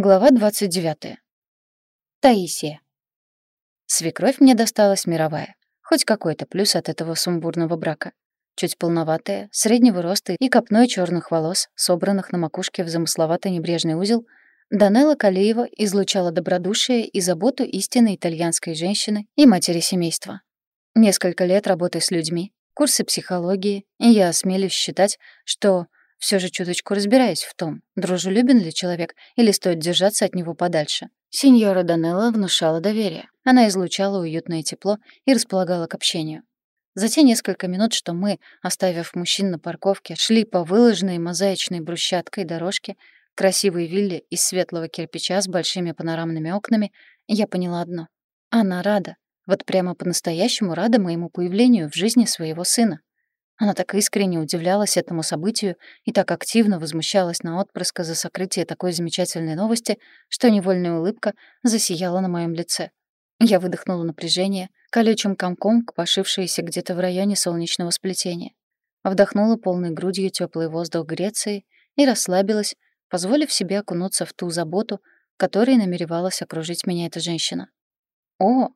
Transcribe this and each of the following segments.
Глава 29. Таисия. Свекровь мне досталась мировая. Хоть какой-то плюс от этого сумбурного брака. Чуть полноватая, среднего роста и копной черных волос, собранных на макушке в замысловатый небрежный узел, Данелла Калиева излучала добродушие и заботу истинной итальянской женщины и матери семейства. Несколько лет работы с людьми, курсы психологии, и я осмелюсь считать, что все же чуточку разбираясь в том, дружелюбен ли человек или стоит держаться от него подальше. Синьора Данелла внушала доверие. Она излучала уютное тепло и располагала к общению. За те несколько минут, что мы, оставив мужчин на парковке, шли по выложенной мозаичной брусчаткой дорожке красивой вилле из светлого кирпича с большими панорамными окнами, я поняла одно. Она рада. Вот прямо по-настоящему рада моему появлению в жизни своего сына. Она так искренне удивлялась этому событию и так активно возмущалась на отпрыска за сокрытие такой замечательной новости, что невольная улыбка засияла на моем лице. Я выдохнула напряжение, колючим комком, пошившееся где-то в районе солнечного сплетения. Вдохнула полной грудью теплый воздух Греции и расслабилась, позволив себе окунуться в ту заботу, которой намеревалась окружить меня эта женщина. О,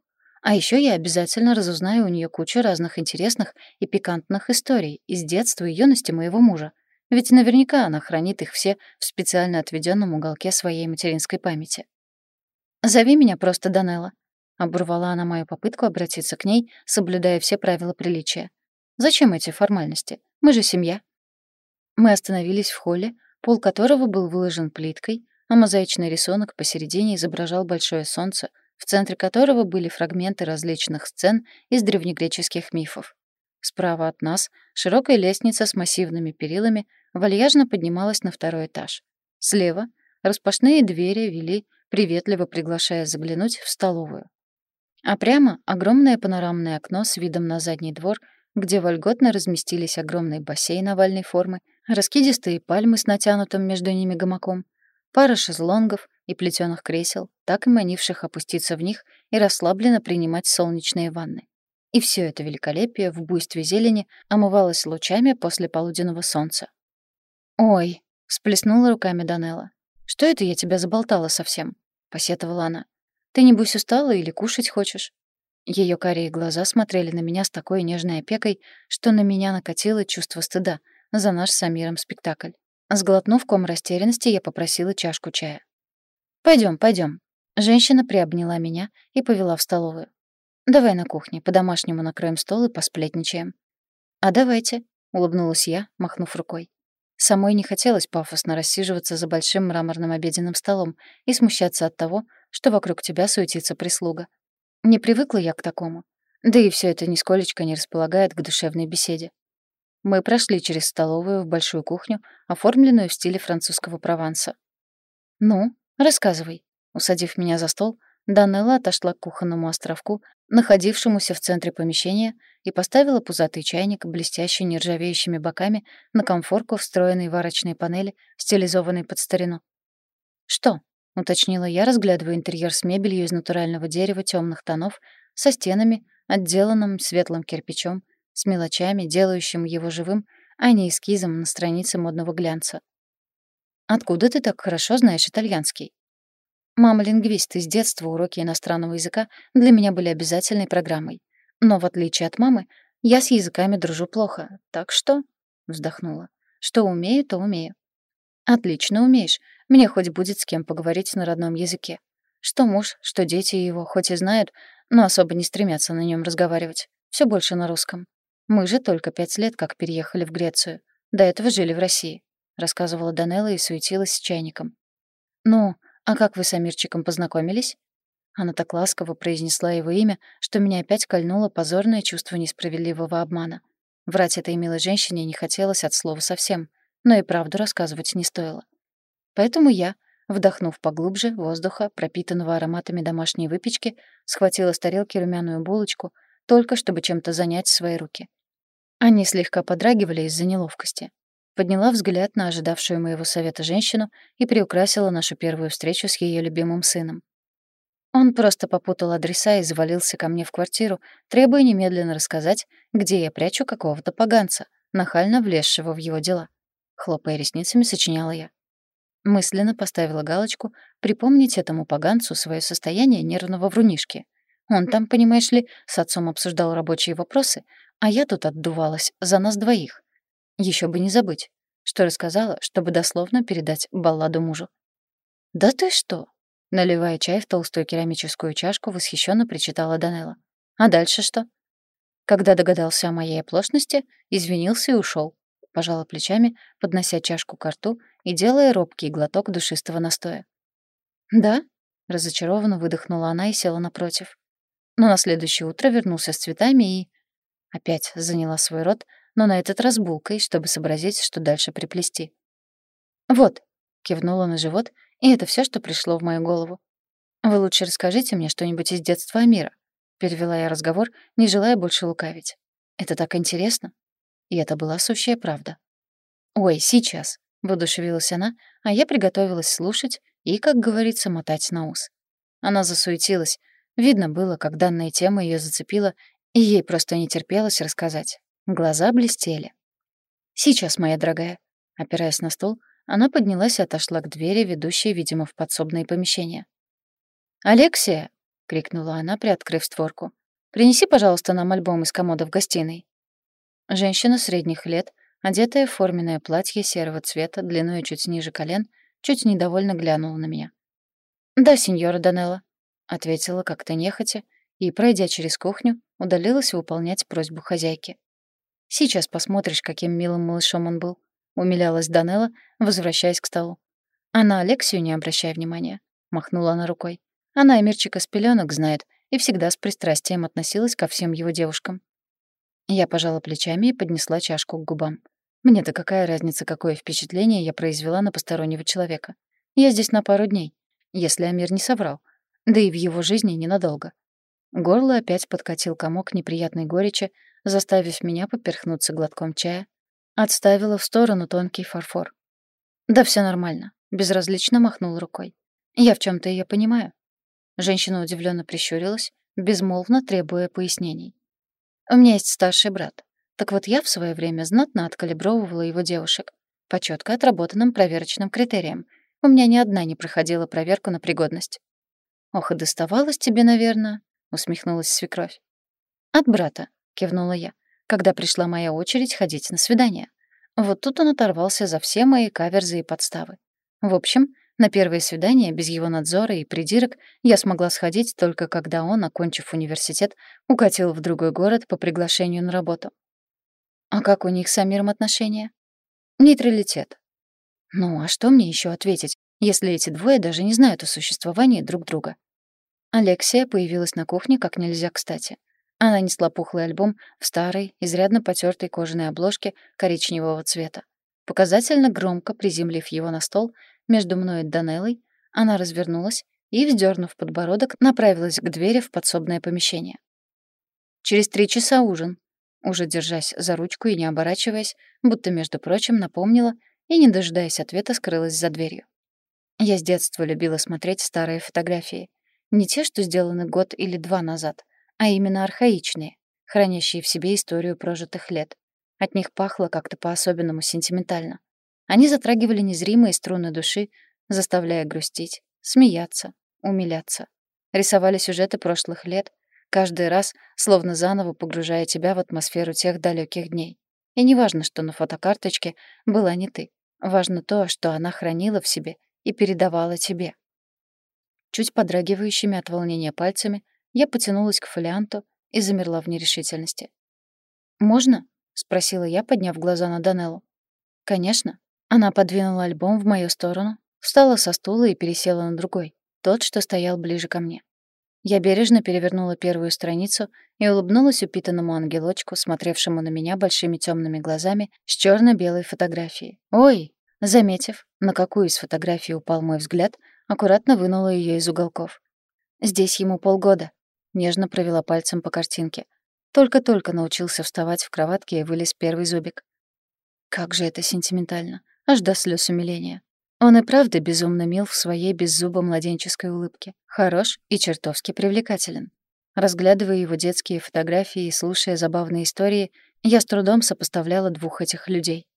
а еще я обязательно разузнаю у нее кучу разных интересных и пикантных историй из детства и юности моего мужа. Ведь наверняка она хранит их все в специально отведенном уголке своей материнской памяти. «Зови меня просто Данелла», — оборвала она мою попытку обратиться к ней, соблюдая все правила приличия. «Зачем эти формальности? Мы же семья». Мы остановились в холле, пол которого был выложен плиткой, а мозаичный рисунок посередине изображал большое солнце — в центре которого были фрагменты различных сцен из древнегреческих мифов. Справа от нас широкая лестница с массивными перилами вальяжно поднималась на второй этаж. Слева распашные двери вели, приветливо приглашая заглянуть в столовую. А прямо огромное панорамное окно с видом на задний двор, где вольготно разместились огромный бассейн овальной формы, раскидистые пальмы с натянутым между ними гамаком, пара шезлонгов и плетёных кресел, так и манивших опуститься в них и расслабленно принимать солнечные ванны. И все это великолепие в буйстве зелени омывалось лучами после полуденного солнца. «Ой!» — всплеснула руками Данелла. «Что это я тебя заболтала совсем?» — посетовала она. «Ты, небось, устала или кушать хочешь?» Ее карие глаза смотрели на меня с такой нежной опекой, что на меня накатило чувство стыда за наш с Амиром спектакль. Сглотнув ком растерянности, я попросила чашку чая. Пойдем, пойдем. Женщина приобняла меня и повела в столовую. «Давай на кухне, по-домашнему накроем стол и посплетничаем». «А давайте», — улыбнулась я, махнув рукой. Самой не хотелось пафосно рассиживаться за большим мраморным обеденным столом и смущаться от того, что вокруг тебя суетится прислуга. Не привыкла я к такому. Да и все это нисколечко не располагает к душевной беседе. Мы прошли через столовую в большую кухню, оформленную в стиле французского Прованса. «Ну, рассказывай». Усадив меня за стол, Данелла отошла к кухонному островку, находившемуся в центре помещения, и поставила пузатый чайник, блестящий нержавеющими боками, на комфорку встроенной варочной панели, стилизованной под старину. «Что?» — уточнила я, разглядывая интерьер с мебелью из натурального дерева темных тонов, со стенами, отделанным светлым кирпичом, с мелочами, делающим его живым, а не эскизом на странице модного глянца. «Откуда ты так хорошо знаешь итальянский?» Мама лингвист, и с детства уроки иностранного языка для меня были обязательной программой. Но в отличие от мамы, я с языками дружу плохо, так что...» — вздохнула. «Что умею, то умею». «Отлично умеешь. Мне хоть будет с кем поговорить на родном языке. Что муж, что дети его, хоть и знают, но особо не стремятся на нем разговаривать. Все больше на русском. Мы же только пять лет как переехали в Грецию. До этого жили в России», — рассказывала Данелла и суетилась с чайником. «Ну, а как вы с Амирчиком познакомились?» Она так ласково произнесла его имя, что меня опять кольнуло позорное чувство несправедливого обмана. Врать этой милой женщине не хотелось от слова совсем, но и правду рассказывать не стоило. Поэтому я, вдохнув поглубже воздуха, пропитанного ароматами домашней выпечки, схватила с тарелки румяную булочку, только чтобы чем-то занять свои руки. Они слегка подрагивали из-за неловкости. Подняла взгляд на ожидавшую моего совета женщину и приукрасила нашу первую встречу с ее любимым сыном. Он просто попутал адреса и завалился ко мне в квартиру, требуя немедленно рассказать, где я прячу какого-то поганца, нахально влезшего в его дела. Хлопая ресницами, сочиняла я. Мысленно поставила галочку припомнить этому поганцу свое состояние нервного врунишки. Он там, понимаешь ли, с отцом обсуждал рабочие вопросы, а я тут отдувалась за нас двоих. Еще бы не забыть, что рассказала, чтобы дословно передать балладу мужу. «Да ты что?» Наливая чай в толстую керамическую чашку, восхищенно причитала Данелла. «А дальше что?» Когда догадался о моей оплошности, извинился и ушел. Пожала плечами, поднося чашку к рту и делая робкий глоток душистого настоя. «Да?» — разочарованно выдохнула она и села напротив. Но на следующее утро вернулся с цветами и... Опять заняла свой рот, но на этот раз булкой, чтобы сообразить, что дальше приплести. «Вот», — кивнула на живот, и это все, что пришло в мою голову. «Вы лучше расскажите мне что-нибудь из детства Амира», — перевела я разговор, не желая больше лукавить. «Это так интересно». И это была сущая правда. «Ой, сейчас», — воодушевилась она, а я приготовилась слушать и, как говорится, мотать на ус. Она засуетилась. Видно было, как данная тема ее зацепила, и ей просто не терпелось рассказать. Глаза блестели. «Сейчас, моя дорогая», — опираясь на стол, она поднялась и отошла к двери, ведущей, видимо, в подсобное помещение. «Алексия!» — крикнула она, приоткрыв створку. «Принеси, пожалуйста, нам альбом из комода в гостиной». Женщина средних лет одетая в форменное платье серого цвета, длиной чуть ниже колен, чуть недовольно глянула на меня. «Да, сеньора Данелла», — ответила как-то нехотя и, пройдя через кухню, удалилась выполнять просьбу хозяйки. «Сейчас посмотришь, каким милым малышом он был», — умилялась Данелла, возвращаясь к столу. «А на Алексию не обращай внимания», — махнула она рукой. «Она Эмирчика с пеленок знает и всегда с пристрастием относилась ко всем его девушкам». Я пожала плечами и поднесла чашку к губам. Мне-то какая разница, какое впечатление я произвела на постороннего человека. Я здесь на пару дней, если Амир не соврал. Да и в его жизни ненадолго. Горло опять подкатил комок неприятной горечи, заставив меня поперхнуться глотком чая. Отставила в сторону тонкий фарфор. «Да все нормально», — безразлично махнул рукой. «Я в чем то ее понимаю». Женщина удивленно прищурилась, безмолвно требуя пояснений. «У меня есть старший брат. Так вот я в свое время знатно откалибровывала его девушек по четко отработанным проверочным критериям. У меня ни одна не проходила проверку на пригодность. «Ох, и доставалось тебе, наверное», — усмехнулась свекровь. «От брата», — кивнула я, когда пришла моя очередь ходить на свидание. Вот тут он оторвался за все мои каверзы и подставы. В общем, на первое свидание без его надзора и придирок я смогла сходить только когда он, окончив университет, укатил в другой город по приглашению на работу. А как у них с Амиром отношения? Нейтралитет. Ну, а что мне еще ответить, если эти двое даже не знают о существовании друг друга? Алексия появилась на кухне как нельзя кстати. Она несла пухлый альбом в старой, изрядно потертой кожаной обложке коричневого цвета. Показательно громко приземлив его на стол между мной и Данеллой, она развернулась и, вздернув подбородок, направилась к двери в подсобное помещение. «Через три часа ужин», уже держась за ручку и не оборачиваясь, будто, между прочим, напомнила и, не дожидаясь ответа, скрылась за дверью. Я с детства любила смотреть старые фотографии. Не те, что сделаны год или два назад, а именно архаичные, хранящие в себе историю прожитых лет. От них пахло как-то по-особенному сентиментально. Они затрагивали незримые струны души, заставляя грустить, смеяться, умиляться. Рисовали сюжеты прошлых лет, каждый раз словно заново погружая тебя в атмосферу тех далеких дней. И не важно, что на фотокарточке была не ты. Важно то, что она хранила в себе и передавала тебе. Чуть подрагивающими от волнения пальцами я потянулась к фолианту и замерла в нерешительности. «Можно?» — спросила я, подняв глаза на Данеллу. «Конечно». Она подвинула альбом в мою сторону, встала со стула и пересела на другой, тот, что стоял ближе ко мне. Я бережно перевернула первую страницу и улыбнулась упитанному ангелочку, смотревшему на меня большими темными глазами с черно белой фотографией. «Ой!» Заметив, на какую из фотографий упал мой взгляд, аккуратно вынула ее из уголков. «Здесь ему полгода», — нежно провела пальцем по картинке. Только-только научился вставать в кроватке и вылез первый зубик. Как же это сентиментально, аж до слез умиления. Он и правда безумно мил в своей беззубо младенческой улыбке. Хорош и чертовски привлекателен. Разглядывая его детские фотографии и слушая забавные истории, я с трудом сопоставляла двух этих людей.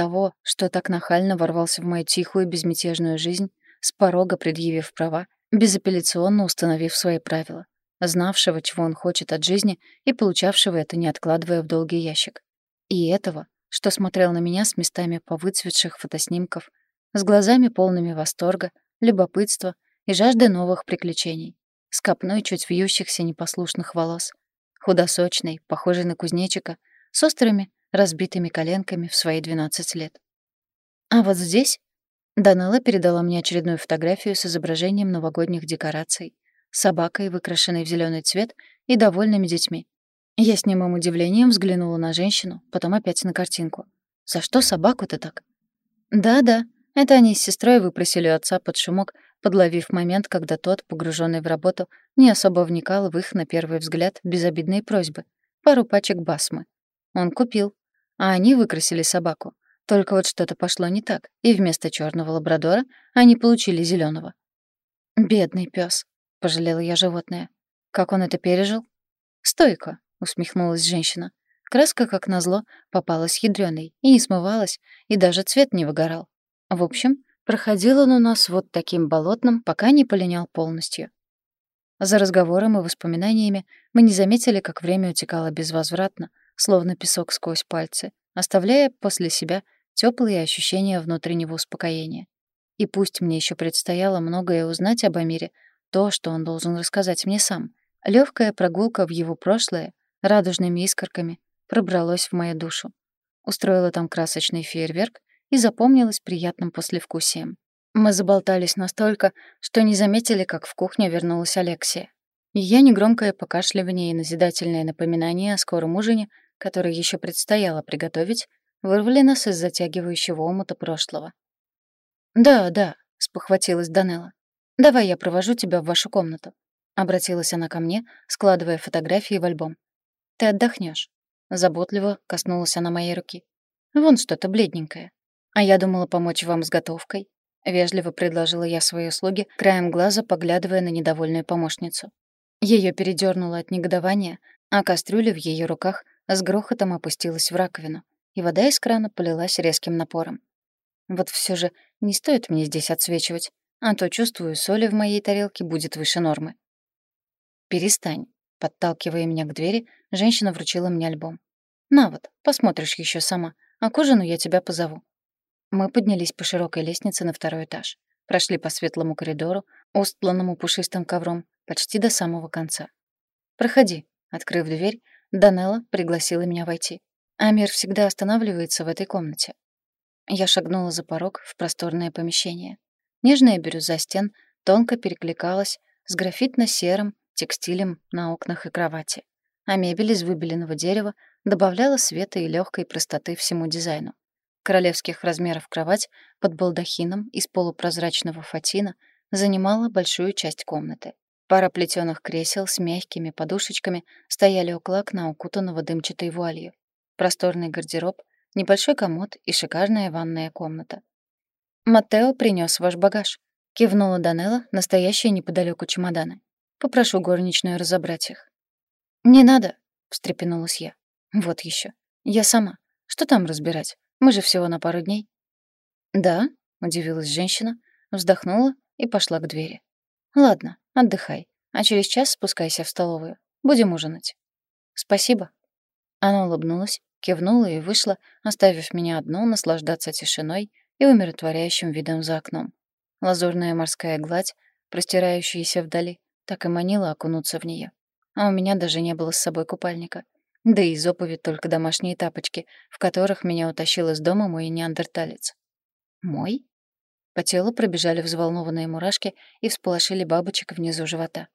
Того, что так нахально ворвался в мою тихую безмятежную жизнь, с порога предъявив права, безапелляционно установив свои правила, знавшего, чего он хочет от жизни и получавшего это, не откладывая в долгий ящик. И этого, что смотрел на меня с местами повыцветших фотоснимков, с глазами полными восторга, любопытства и жажды новых приключений, с копной чуть вьющихся непослушных волос, худосочный, похожий на кузнечика, с острыми, разбитыми коленками в свои 12 лет. А вот здесь Данелла передала мне очередную фотографию с изображением новогодних декораций, собакой, выкрашенной в зеленый цвет, и довольными детьми. Я с немым удивлением взглянула на женщину, потом опять на картинку. «За что собаку-то так?» «Да-да, это они с сестрой выпросили у отца под шумок, подловив момент, когда тот, погруженный в работу, не особо вникал в их, на первый взгляд, безобидные просьбы. Пару пачек басмы. Он купил, а они выкрасили собаку. Только вот что-то пошло не так, и вместо черного лабрадора они получили зеленого. «Бедный пес, пожалела я животное. «Как он это пережил?» «Стойко», — усмехнулась женщина. Краска, как назло, попалась ядрёной и не смывалась, и даже цвет не выгорал. В общем, проходил он у нас вот таким болотным, пока не полинял полностью. За разговором и воспоминаниями мы не заметили, как время утекало безвозвратно, словно песок сквозь пальцы, оставляя после себя теплые ощущения внутреннего успокоения. И пусть мне еще предстояло многое узнать об Амире, то, что он должен рассказать мне сам, легкая прогулка в его прошлое радужными искорками пробралась в мою душу. Устроила там красочный фейерверк и запомнилась приятным послевкусием. Мы заболтались настолько, что не заметили, как в кухню вернулась Алексия. Ее негромкое покашливание и назидательное напоминание о скором ужине, который еще предстояло приготовить, вырвали нас из затягивающего омута прошлого. «Да, да», — спохватилась Данелла. «Давай я провожу тебя в вашу комнату», — обратилась она ко мне, складывая фотографии в альбом. «Ты отдохнешь. заботливо коснулась она моей руки. «Вон что-то бледненькое. А я думала помочь вам с готовкой», — вежливо предложила я свои услуги, краем глаза поглядывая на недовольную помощницу. Ее передернуло от негодования, а кастрюля в ее руках с грохотом опустилась в раковину, и вода из крана полилась резким напором. Вот все же не стоит мне здесь отсвечивать, а то, чувствую, соли в моей тарелке будет выше нормы. «Перестань», — подталкивая меня к двери, женщина вручила мне альбом. «На вот, посмотришь еще сама, а к ужину я тебя позову». Мы поднялись по широкой лестнице на второй этаж, прошли по светлому коридору, устланному пушистым ковром, почти до самого конца. «Проходи», — открыв дверь, Данелла пригласила меня войти. Амир всегда останавливается в этой комнате. Я шагнула за порог в просторное помещение. Нежная бирюза стен тонко перекликалась с графитно-серым текстилем на окнах и кровати, а мебель из выбеленного дерева добавляла света и легкой простоты всему дизайну. Королевских размеров кровать под балдахином из полупрозрачного фатина занимала большую часть комнаты. Пара плетёных кресел с мягкими подушечками стояли около окна, укутанного дымчатой вуалью. Просторный гардероб, небольшой комод и шикарная ванная комната. «Маттео принёс ваш багаж», — кивнула Данелла, настоящие неподалёку чемоданы. «Попрошу горничную разобрать их». «Не надо», — встрепенулась я. «Вот ещё. Я сама. Что там разбирать? Мы же всего на пару дней». «Да?» — удивилась женщина, вздохнула и пошла к двери. «Ладно, отдыхай, а через час спускайся в столовую. Будем ужинать». «Спасибо». Она улыбнулась, кивнула и вышла, оставив меня одну наслаждаться тишиной и умиротворяющим видом за окном. Лазурная морская гладь, простирающаяся вдали, так и манила окунуться в нее. А у меня даже не было с собой купальника. Да и из обуви только домашние тапочки, в которых меня утащил из дома мой неандерталец. Мой? По телу пробежали взволнованные мурашки и всполошили бабочек внизу живота.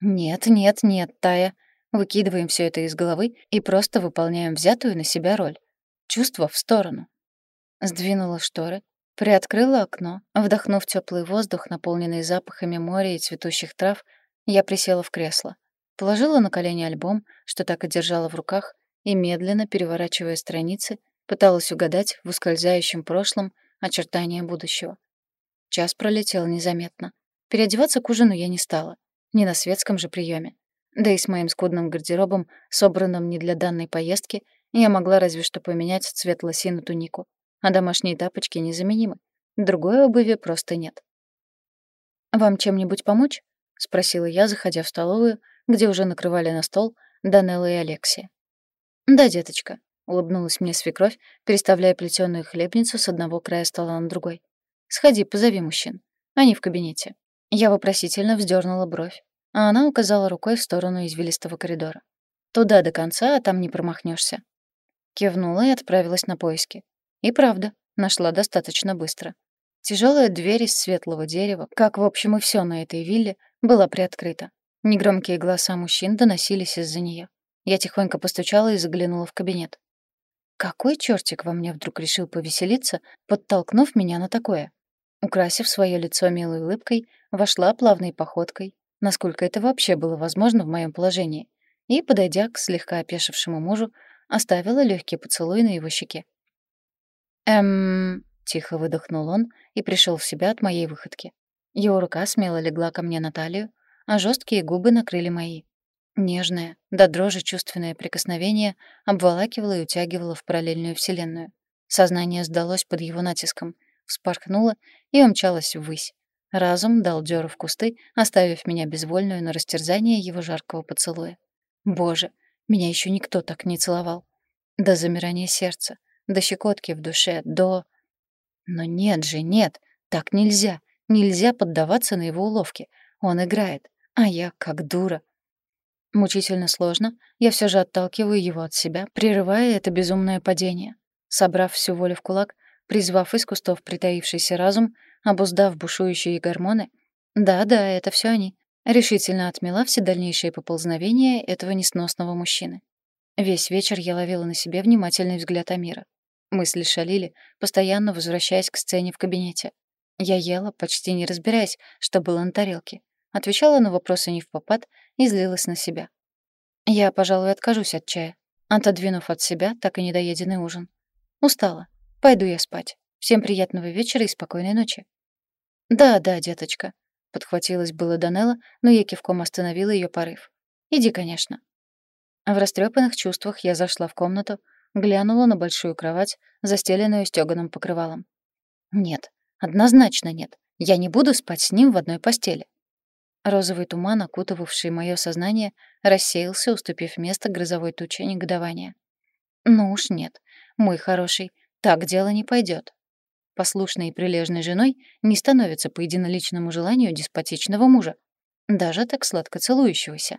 «Нет, нет, нет, Тая. Выкидываем все это из головы и просто выполняем взятую на себя роль. Чувства в сторону». Сдвинула шторы, приоткрыла окно, вдохнув теплый воздух, наполненный запахами моря и цветущих трав, я присела в кресло. Положила на колени альбом, что так и держала в руках, и, медленно переворачивая страницы, пыталась угадать в ускользающем прошлом очертания будущего. Час пролетел незаметно. Переодеваться к ужину я не стала. Не на светском же приеме. Да и с моим скудным гардеробом, собранным не для данной поездки, я могла разве что поменять цвет лосины тунику. а домашние тапочки незаменимы. Другой обуви просто нет. «Вам чем-нибудь помочь?» — спросила я, заходя в столовую, где уже накрывали на стол Данелла и Алексия. «Да, деточка», — улыбнулась мне свекровь, переставляя плетёную хлебницу с одного края стола на другой. «Сходи, позови мужчин. Они в кабинете». Я вопросительно вздернула бровь, а она указала рукой в сторону извилистого коридора. «Туда до конца, а там не промахнешься. Кивнула и отправилась на поиски. И правда, нашла достаточно быстро. Тяжелая дверь из светлого дерева, как, в общем, и все на этой вилле, была приоткрыта. Негромкие голоса мужчин доносились из-за нее. Я тихонько постучала и заглянула в кабинет. Какой чертик во мне вдруг решил повеселиться, подтолкнув меня на такое? Украсив свое лицо милой улыбкой, вошла плавной походкой, насколько это вообще было возможно в моем положении, и, подойдя к слегка опешившему мужу, оставила легкий поцелуй на его щеке. «Эм...» — тихо выдохнул он и пришел в себя от моей выходки. Его рука смело легла ко мне на талию, а жесткие губы накрыли мои. Нежное, до дрожи чувственное прикосновение обволакивало и утягивало в параллельную вселенную. Сознание сдалось под его натиском, вспорхнуло и умчалось ввысь. Разум дал дёру в кусты, оставив меня безвольную на растерзание его жаркого поцелуя. Боже, меня еще никто так не целовал. До замирания сердца, до щекотки в душе, до... Но нет же, нет, так нельзя. Нельзя поддаваться на его уловки. Он играет, а я как дура. Мучительно сложно, я все же отталкиваю его от себя, прерывая это безумное падение. Собрав всю волю в кулак, призвав из кустов притаившийся разум, обуздав бушующие гормоны, да-да, это все они, решительно отмела все дальнейшие поползновения этого несносного мужчины. Весь вечер я ловила на себе внимательный взгляд Амира. Мысли шалили, постоянно возвращаясь к сцене в кабинете. Я ела, почти не разбираясь, что было на тарелке. Отвечала на вопросы не в попад и злилась на себя. Я, пожалуй, откажусь от чая, отодвинув от себя так и недоеденный ужин. Устала. Пойду я спать. Всем приятного вечера и спокойной ночи. Да, да, деточка, Подхватилась было Данелла, но я кивком остановила ее порыв. «Иди, конечно». В растрепанных чувствах я зашла в комнату, глянула на большую кровать, застеленную стёганым покрывалом. «Нет, однозначно нет. Я не буду спать с ним в одной постели». Розовый туман, окутывавший моё сознание, рассеялся, уступив место грозовой туче негодования. «Ну уж нет, мой хороший, так дело не пойдет послушной и прилежной женой не становится по единоличному желанию деспотичного мужа, даже так сладко целующегося.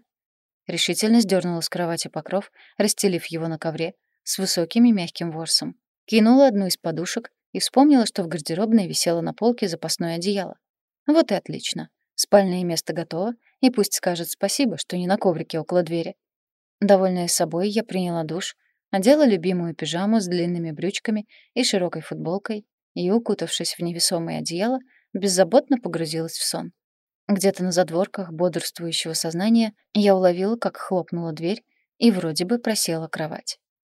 Решительно сдернула с кровати покров, расстелив его на ковре с высоким и мягким ворсом. Кинула одну из подушек и вспомнила, что в гардеробной висело на полке запасное одеяло. Вот и отлично. Спальное место готово, и пусть скажет спасибо, что не на коврике около двери. Довольная собой, я приняла душ, одела любимую пижаму с длинными брючками и широкой футболкой и, укутавшись в невесомое одеяло, беззаботно погрузилась в сон. Где-то на задворках бодрствующего сознания я уловила, как хлопнула дверь, и вроде бы просела кровать.